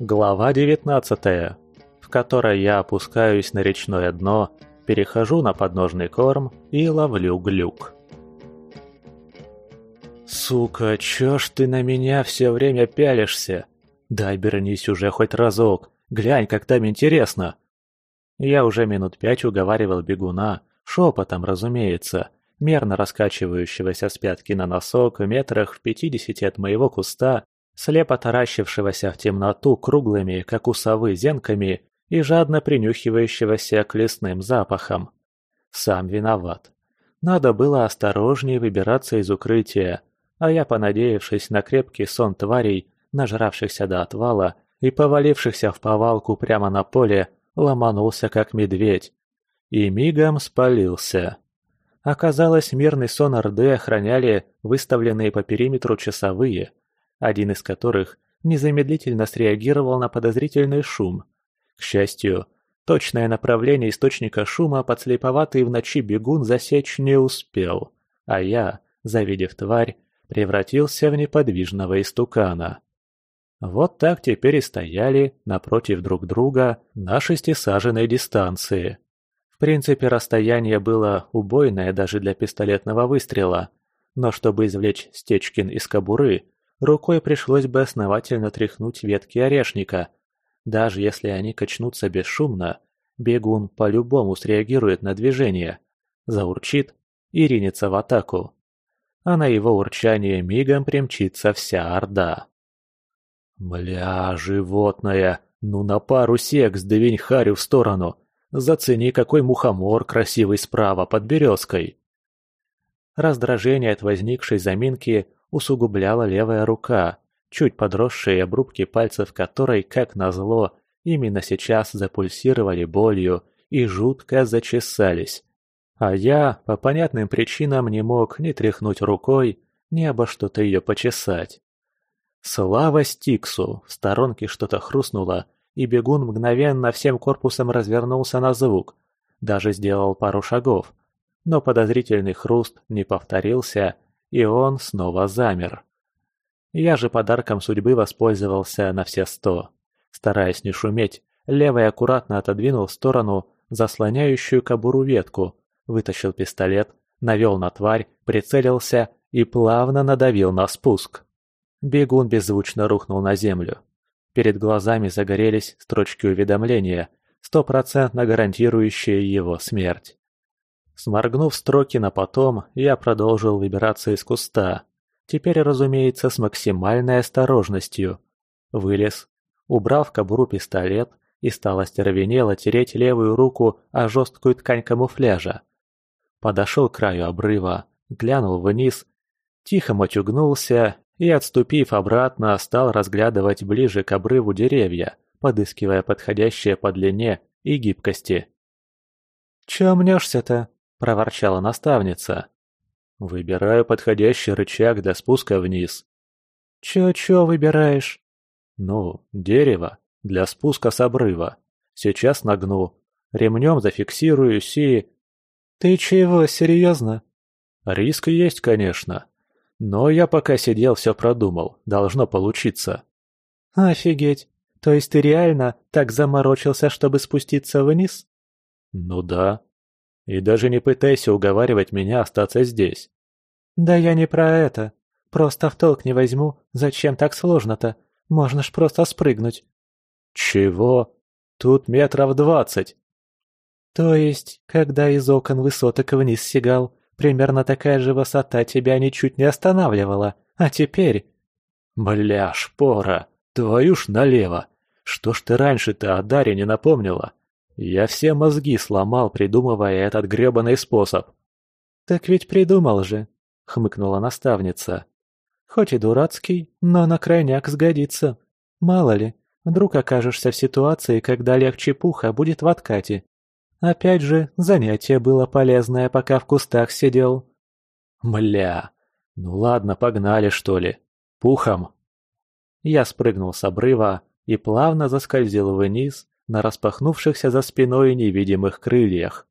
Глава 19, в которой я опускаюсь на речное дно, перехожу на подножный корм и ловлю глюк. «Сука, чё ж ты на меня все время пялишься? Дай обернись уже хоть разок, глянь, как там интересно!» Я уже минут пять уговаривал бегуна, шепотом, разумеется, мерно раскачивающегося с пятки на носок в метрах в пятидесяти от моего куста, слепо таращившегося в темноту круглыми, как у совы, зенками и жадно принюхивающегося к лесным запахам. Сам виноват. Надо было осторожнее выбираться из укрытия, а я, понадеявшись на крепкий сон тварей, нажравшихся до отвала и повалившихся в повалку прямо на поле, ломанулся как медведь. И мигом спалился. Оказалось, мирный сон Орды охраняли выставленные по периметру часовые, один из которых незамедлительно среагировал на подозрительный шум. К счастью, точное направление источника шума подслеповатый в ночи бегун засечь не успел, а я, завидев тварь, превратился в неподвижного истукана. Вот так теперь и стояли напротив друг друга на шестисаженной дистанции. В принципе, расстояние было убойное даже для пистолетного выстрела, но чтобы извлечь Стечкин из кобуры, рукой пришлось бы основательно тряхнуть ветки орешника. Даже если они качнутся бесшумно, бегун по-любому среагирует на движение, заурчит и ринется в атаку. А на его урчание мигом примчится вся орда. «Бля, животное, ну на пару сек сдвинь харю в сторону, зацени, какой мухомор красивый справа под березкой!» Раздражение от возникшей заминки усугубляла левая рука, чуть подросшие обрубки пальцев которой, как назло, именно сейчас запульсировали болью и жутко зачесались. А я, по понятным причинам, не мог ни тряхнуть рукой, ни обо что-то ее почесать. Слава Стиксу! В сторонке что-то хрустнуло, и бегун мгновенно всем корпусом развернулся на звук. Даже сделал пару шагов. Но подозрительный хруст не повторился, и он снова замер. Я же подарком судьбы воспользовался на все сто. Стараясь не шуметь, левый аккуратно отодвинул в сторону заслоняющую кобуру ветку, вытащил пистолет, навел на тварь, прицелился и плавно надавил на спуск. Бегун беззвучно рухнул на землю. Перед глазами загорелись строчки уведомления, стопроцентно гарантирующие его смерть. Сморгнув строки на потом, я продолжил выбираться из куста. Теперь, разумеется, с максимальной осторожностью. Вылез, убрал в кобуру пистолет и стал остервенело тереть левую руку о жесткую ткань камуфляжа. Подошел к краю обрыва, глянул вниз, тихо матюгнулся и, отступив обратно, стал разглядывать ближе к обрыву деревья, подыскивая подходящее по длине и гибкости. «Чё мнешься-то?» – проворчала наставница. «Выбираю подходящий рычаг для спуска вниз». «Чё-чё выбираешь?» «Ну, дерево, для спуска с обрыва. Сейчас нагну, ремнем зафиксируюсь и...» «Ты чего, серьезно?» «Риск есть, конечно. Но я пока сидел, все продумал. Должно получиться. Офигеть. То есть ты реально так заморочился, чтобы спуститься вниз? Ну да. И даже не пытайся уговаривать меня остаться здесь. Да я не про это. Просто в толк не возьму. Зачем так сложно-то? Можно ж просто спрыгнуть. Чего? Тут метров двадцать. То есть, когда из окон высоток вниз сигал, Примерно такая же высота тебя ничуть не останавливала, а теперь... Бля, шпора, твою ж налево. Что ж ты раньше-то о Даре не напомнила? Я все мозги сломал, придумывая этот грёбаный способ. Так ведь придумал же, хмыкнула наставница. Хоть и дурацкий, но на крайняк сгодится. Мало ли, вдруг окажешься в ситуации, когда легче пуха будет в откате. Опять же, занятие было полезное, пока в кустах сидел. Мля, ну ладно, погнали что ли. Пухом. Я спрыгнул с обрыва и плавно заскользил вниз на распахнувшихся за спиной невидимых крыльях.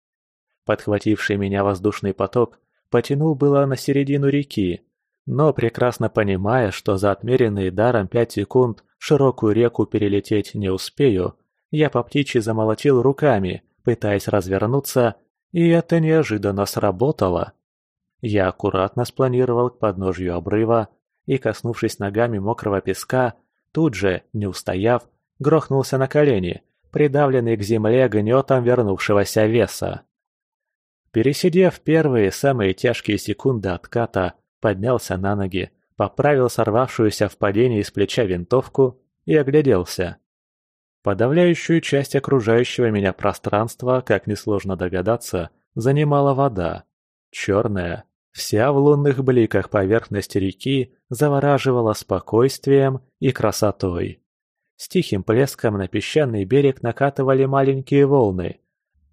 Подхвативший меня воздушный поток потянул было на середину реки, но прекрасно понимая, что за отмеренные даром пять секунд широкую реку перелететь не успею, я по птичьи замолотил руками, пытаясь развернуться, и это неожиданно сработало. Я аккуратно спланировал к подножью обрыва и, коснувшись ногами мокрого песка, тут же, не устояв, грохнулся на колени, придавленный к земле гнетом вернувшегося веса. Пересидев первые самые тяжкие секунды отката, поднялся на ноги, поправил сорвавшуюся в падении с плеча винтовку и огляделся. Подавляющую часть окружающего меня пространства, как несложно догадаться, занимала вода. Черная, вся в лунных бликах поверхность реки завораживала спокойствием и красотой. С тихим плеском на песчаный берег накатывали маленькие волны,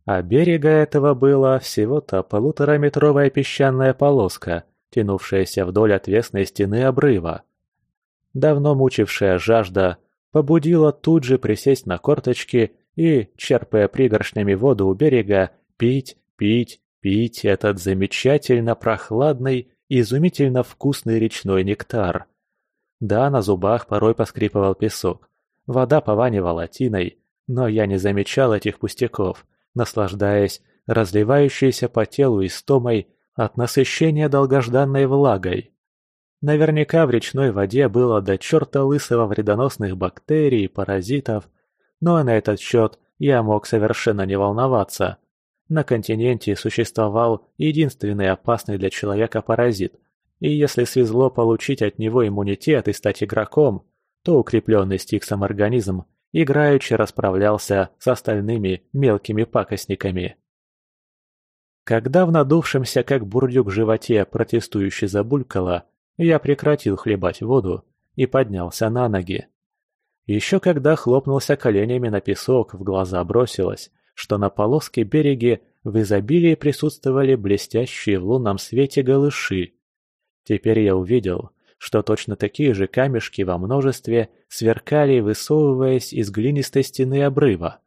а берега этого было всего-то полутораметровая песчаная полоска, тянувшаяся вдоль отвесной стены обрыва. Давно мучившая жажда побудила тут же присесть на корточки и, черпая пригоршнями воду у берега, пить, пить, пить этот замечательно прохладный изумительно вкусный речной нектар. Да, на зубах порой поскрипывал песок, вода пованивала тиной, но я не замечал этих пустяков – наслаждаясь разливающейся по телу истомой от насыщения долгожданной влагой. Наверняка в речной воде было до черта лысого вредоносных бактерий и паразитов, но на этот счет я мог совершенно не волноваться. На континенте существовал единственный опасный для человека паразит, и если свезло получить от него иммунитет и стать игроком, то укрепленный стиксом организм играючи расправлялся с остальными мелкими пакостниками. Когда в надувшемся как бурдюк животе протестующе забулькало, я прекратил хлебать воду и поднялся на ноги. Еще когда хлопнулся коленями на песок, в глаза бросилось, что на полоске береги в изобилии присутствовали блестящие в лунном свете голыши. Теперь я увидел, что точно такие же камешки во множестве сверкали, высовываясь из глинистой стены обрыва.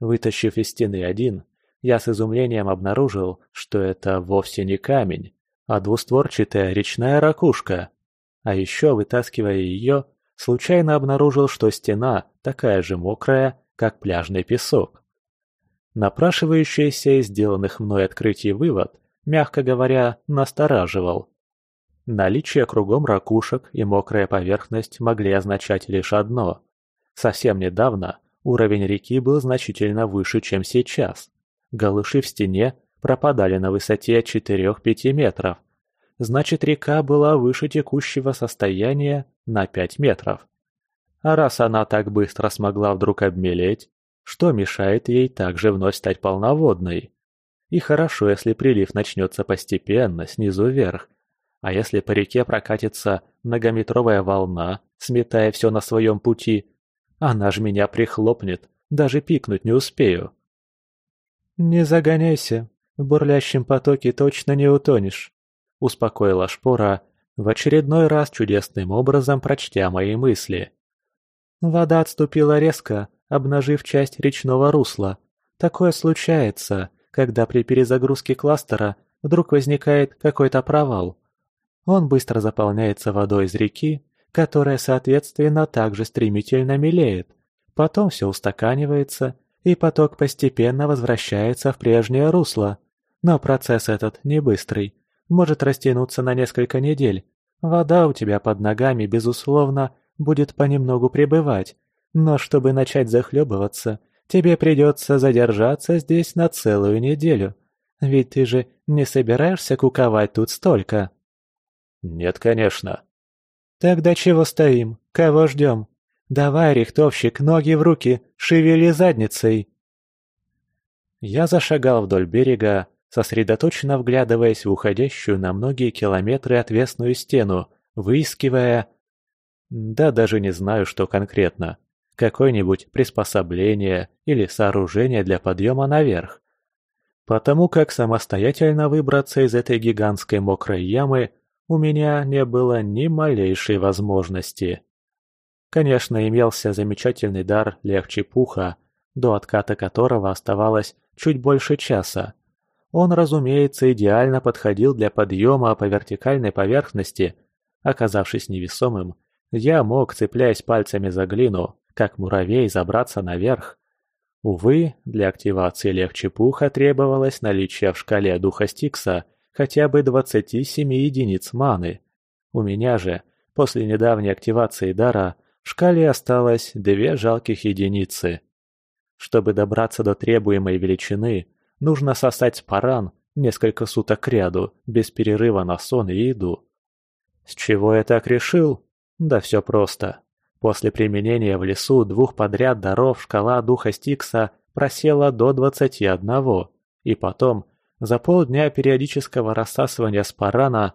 Вытащив из стены один, я с изумлением обнаружил, что это вовсе не камень, а двустворчатая речная ракушка. А еще, вытаскивая ее, случайно обнаружил, что стена такая же мокрая, как пляжный песок. Напрашивающийся из сделанных мной открытий вывод, мягко говоря, настораживал. Наличие кругом ракушек и мокрая поверхность могли означать лишь одно. Совсем недавно уровень реки был значительно выше, чем сейчас. Галыши в стене пропадали на высоте 4-5 метров. Значит, река была выше текущего состояния на 5 метров. А раз она так быстро смогла вдруг обмелеть, что мешает ей также вновь стать полноводной? И хорошо, если прилив начнется постепенно, снизу вверх, а если по реке прокатится многометровая волна, сметая все на своем пути, она ж меня прихлопнет, даже пикнуть не успею. «Не загоняйся, в бурлящем потоке точно не утонешь», — успокоила Шпора, в очередной раз чудесным образом прочтя мои мысли. Вода отступила резко, обнажив часть речного русла. Такое случается, когда при перезагрузке кластера вдруг возникает какой-то провал. Он быстро заполняется водой из реки, которая, соответственно, также стремительно мелеет. Потом все устаканивается, и поток постепенно возвращается в прежнее русло. Но процесс этот не быстрый, может растянуться на несколько недель. Вода у тебя под ногами, безусловно, будет понемногу прибывать, но чтобы начать захлебываться, тебе придется задержаться здесь на целую неделю. Ведь ты же не собираешься куковать тут столько. «Нет, конечно». «Тогда чего стоим? Кого ждем? Давай, рихтовщик, ноги в руки, шевели задницей!» Я зашагал вдоль берега, сосредоточенно вглядываясь в уходящую на многие километры отвесную стену, выискивая... Да даже не знаю, что конкретно. Какое-нибудь приспособление или сооружение для подъема наверх. Потому как самостоятельно выбраться из этой гигантской мокрой ямы у меня не было ни малейшей возможности. Конечно, имелся замечательный дар легче пуха, до отката которого оставалось чуть больше часа. Он, разумеется, идеально подходил для подъема по вертикальной поверхности. Оказавшись невесомым, я мог, цепляясь пальцами за глину, как муравей, забраться наверх. Увы, для активации легче пуха требовалось наличие в шкале духа Стикса хотя бы 27 единиц маны. У меня же, после недавней активации дара, в шкале осталось две жалких единицы. Чтобы добраться до требуемой величины, нужно сосать спаран несколько суток кряду, без перерыва на сон и еду. С чего я так решил? Да все просто. После применения в лесу двух подряд даров шкала духа Стикса просела до 21, и потом, за полдня периодического рассасывания спарана,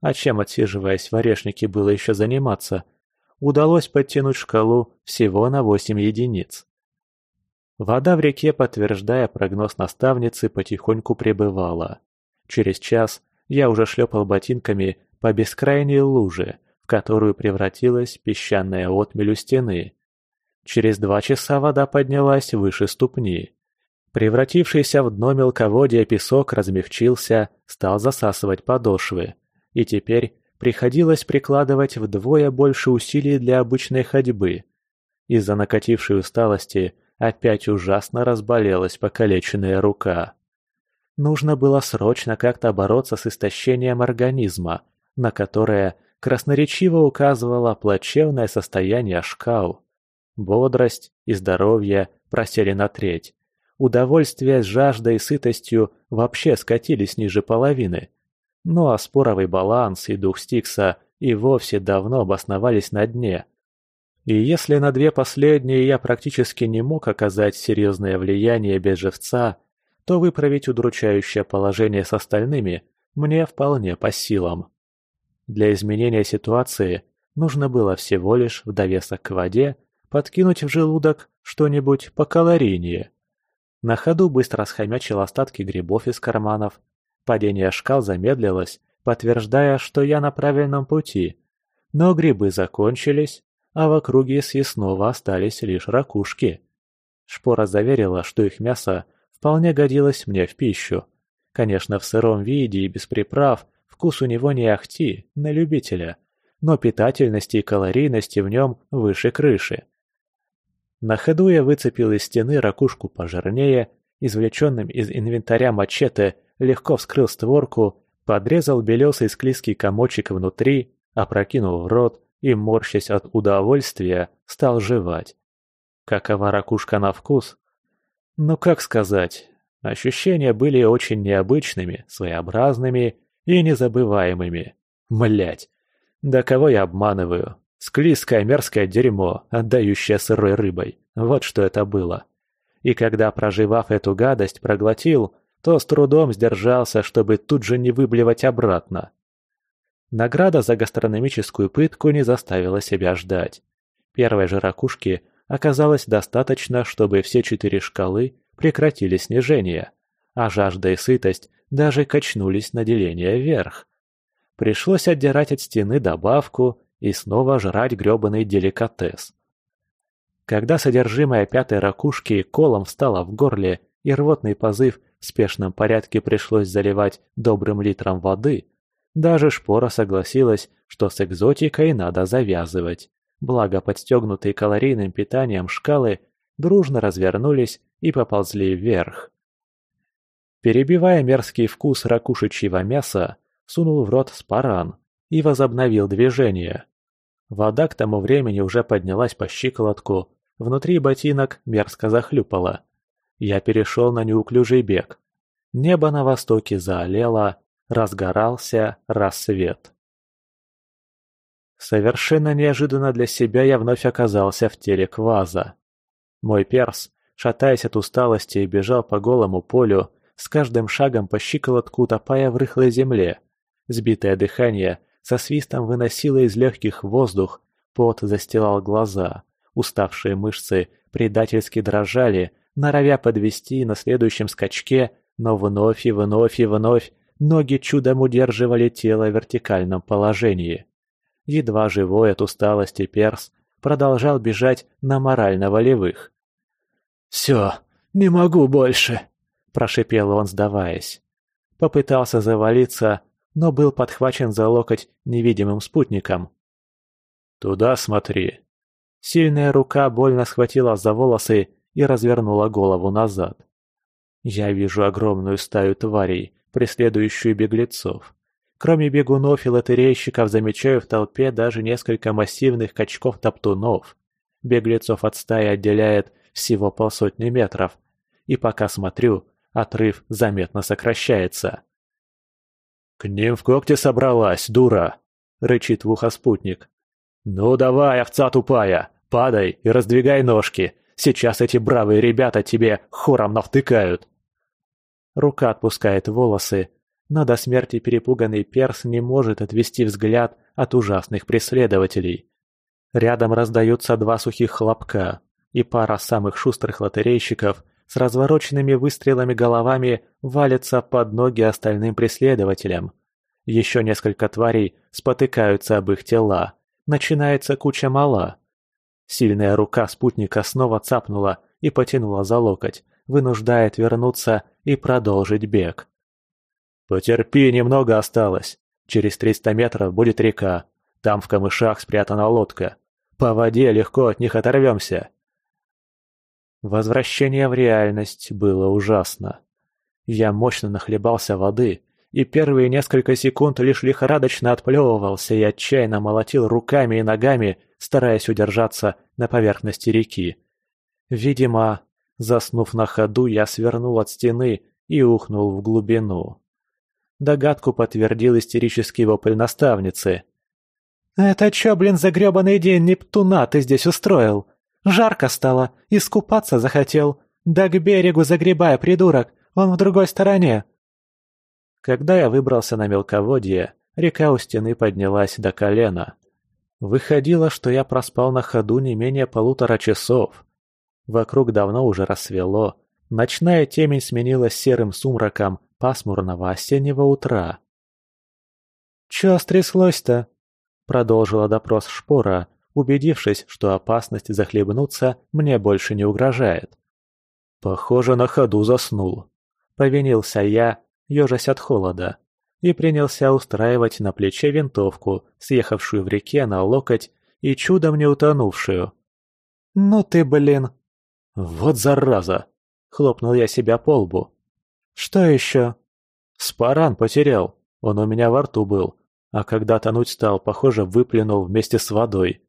а чем отсиживаясь в орешнике было еще заниматься, удалось подтянуть шкалу всего на 8 единиц. Вода в реке, подтверждая прогноз наставницы, потихоньку прибывала. Через час я уже шлепал ботинками по бескрайней луже, в которую превратилась песчаная отмель у стены. Через два часа вода поднялась выше ступни. Превратившийся в дно мелководья песок размягчился, стал засасывать подошвы. И теперь приходилось прикладывать вдвое больше усилий для обычной ходьбы. Из-за накатившей усталости Опять ужасно разболелась покалеченная рука. Нужно было срочно как-то бороться с истощением организма, на которое красноречиво указывало плачевное состояние шкал. Бодрость и здоровье просели на треть. Удовольствие с жаждой и сытостью вообще скатились ниже половины. Ну а споровый баланс и дух Стикса и вовсе давно обосновались на дне – и если на две последние я практически не мог оказать серьезное влияние без живца, то выправить удручающее положение с остальными мне вполне по силам. Для изменения ситуации нужно было всего лишь в довесок к воде подкинуть в желудок что-нибудь покалорийнее. На ходу быстро схомячил остатки грибов из карманов. Падение шкал замедлилось, подтверждая, что я на правильном пути. Но грибы закончились, а в округе съестного остались лишь ракушки. Шпора заверила, что их мясо вполне годилось мне в пищу. Конечно, в сыром виде и без приправ вкус у него не ахти, на любителя, но питательности и калорийности в нем выше крыши. На ходу я выцепил из стены ракушку пожирнее, извлеченным из инвентаря мачете легко вскрыл створку, подрезал белесый склизкий комочек внутри, опрокинул в рот, и, морщась от удовольствия, стал жевать. Какова ракушка на вкус? Ну как сказать, ощущения были очень необычными, своеобразными и незабываемыми. Млять, да кого я обманываю? Склизкое мерзкое дерьмо, отдающее сырой рыбой. Вот что это было. И когда, проживав эту гадость, проглотил, то с трудом сдержался, чтобы тут же не выблевать обратно. Награда за гастрономическую пытку не заставила себя ждать. Первой же ракушки оказалось достаточно, чтобы все четыре шкалы прекратили снижение, а жажда и сытость даже качнулись на деление вверх. Пришлось отдирать от стены добавку и снова жрать грёбаный деликатес. Когда содержимое пятой ракушки колом встало в горле и рвотный позыв в спешном порядке пришлось заливать добрым литром воды – даже Шпора согласилась, что с экзотикой надо завязывать. Благо подстегнутые калорийным питанием шкалы дружно развернулись и поползли вверх. Перебивая мерзкий вкус ракушечьего мяса, сунул в рот спаран и возобновил движение. Вода к тому времени уже поднялась по щиколотку, внутри ботинок мерзко захлюпала. Я перешел на неуклюжий бег. Небо на востоке заолело, разгорался рассвет. Совершенно неожиданно для себя я вновь оказался в теле кваза. Мой перс, шатаясь от усталости, бежал по голому полю, с каждым шагом по щиколотку утопая в рыхлой земле. Сбитое дыхание со свистом выносило из легких воздух, пот застилал глаза, уставшие мышцы предательски дрожали, норовя подвести на следующем скачке, но вновь и вновь и вновь Ноги чудом удерживали тело в вертикальном положении. Едва живой от усталости перс продолжал бежать на морально-волевых. «Все, не могу больше!» – прошипел он, сдаваясь. Попытался завалиться, но был подхвачен за локоть невидимым спутником. «Туда смотри». Сильная рука больно схватила за волосы и развернула голову назад. Я вижу огромную стаю тварей, преследующую беглецов. Кроме бегунов и лотерейщиков замечаю в толпе даже несколько массивных качков-топтунов. Беглецов от стаи отделяет всего полсотни метров, и пока смотрю, отрыв заметно сокращается. «К ним в когти собралась, дура!» — рычит в ухо спутник. «Ну давай, овца тупая, падай и раздвигай ножки, сейчас эти бравые ребята тебе хором навтыкают!» Рука отпускает волосы, но до смерти перепуганный перс не может отвести взгляд от ужасных преследователей. Рядом раздаются два сухих хлопка, и пара самых шустрых лотерейщиков с развороченными выстрелами головами валится под ноги остальным преследователям. Еще несколько тварей спотыкаются об их тела. Начинается куча мала. Сильная рука спутника снова цапнула и потянула за локоть, вынуждает вернуться и продолжить бег. «Потерпи, немного осталось. Через триста метров будет река. Там в камышах спрятана лодка. По воде легко от них оторвемся». Возвращение в реальность было ужасно. Я мощно нахлебался воды, и первые несколько секунд лишь лихорадочно отплевывался и отчаянно молотил руками и ногами, стараясь удержаться на поверхности реки. Видимо, заснув на ходу, я свернул от стены и ухнул в глубину. Догадку подтвердил истерический вопль наставницы. «Это чё, блин, за грёбаный день Нептуна ты здесь устроил? Жарко стало, искупаться захотел. Да к берегу загребай, придурок, он в другой стороне». Когда я выбрался на мелководье, река у стены поднялась до колена. Выходило, что я проспал на ходу не менее полутора часов. Вокруг давно уже рассвело, ночная темень сменилась серым сумраком, пасмурного осеннего утра. «Чё стряслось-то?» — продолжила допрос Шпора, убедившись, что опасность захлебнуться мне больше не угрожает. «Похоже, на ходу заснул», — повинился я, ежась от холода, и принялся устраивать на плече винтовку, съехавшую в реке на локоть и чудом не утонувшую. «Ну ты, блин!» «Вот зараза!» — хлопнул я себя по лбу. «Что еще?» «Спаран потерял. Он у меня во рту был. А когда тонуть стал, похоже, выплюнул вместе с водой».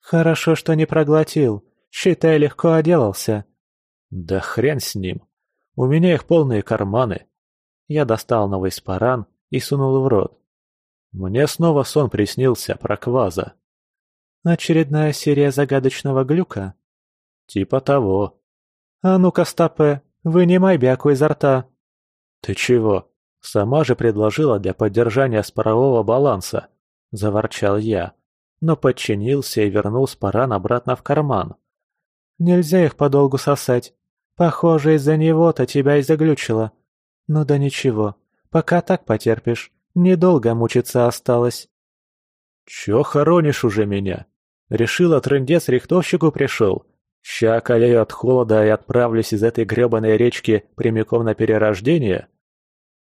«Хорошо, что не проглотил. Считай, легко отделался». «Да хрен с ним. У меня их полные карманы». Я достал новый спаран и сунул в рот. Мне снова сон приснился про кваза. «Очередная серия загадочного глюка?» «Типа того». «А ну-ка, стопе, вынимай бяку изо рта». «Ты чего? Сама же предложила для поддержания спорового баланса!» – заворчал я, но подчинился и вернул спаран обратно в карман. «Нельзя их подолгу сосать. Похоже, из-за него-то тебя и заглючило. Ну да ничего, пока так потерпишь, недолго мучиться осталось». «Чё хоронишь уже меня? Решила, трындец рихтовщику пришел. Ща колею от холода и отправлюсь из этой грёбаной речки прямиком на перерождение?»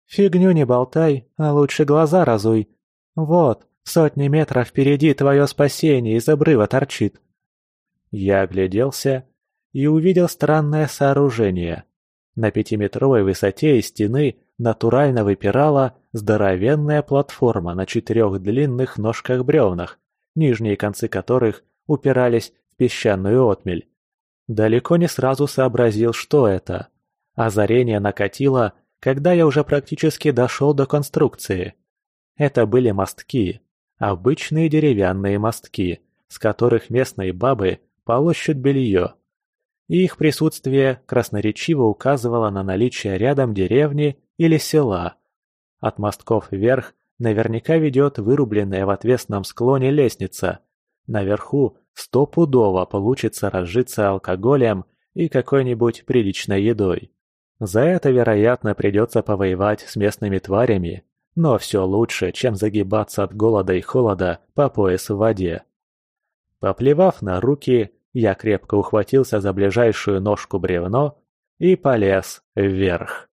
«Фигню не болтай, а лучше глаза разуй. Вот, сотни метров впереди твое спасение из обрыва торчит». Я огляделся и увидел странное сооружение. На пятиметровой высоте из стены натурально выпирала здоровенная платформа на четырех длинных ножках-бревнах, нижние концы которых упирались в песчаную отмель. Далеко не сразу сообразил, что это. Озарение накатило, когда я уже практически дошел до конструкции. Это были мостки, обычные деревянные мостки, с которых местные бабы полощут белье. И их присутствие красноречиво указывало на наличие рядом деревни или села. От мостков вверх наверняка ведет вырубленная в отвесном склоне лестница. Наверху стопудово получится разжиться алкоголем и какой-нибудь приличной едой. За это, вероятно, придется повоевать с местными тварями, но все лучше, чем загибаться от голода и холода по пояс в воде. Поплевав на руки, я крепко ухватился за ближайшую ножку бревно и полез вверх.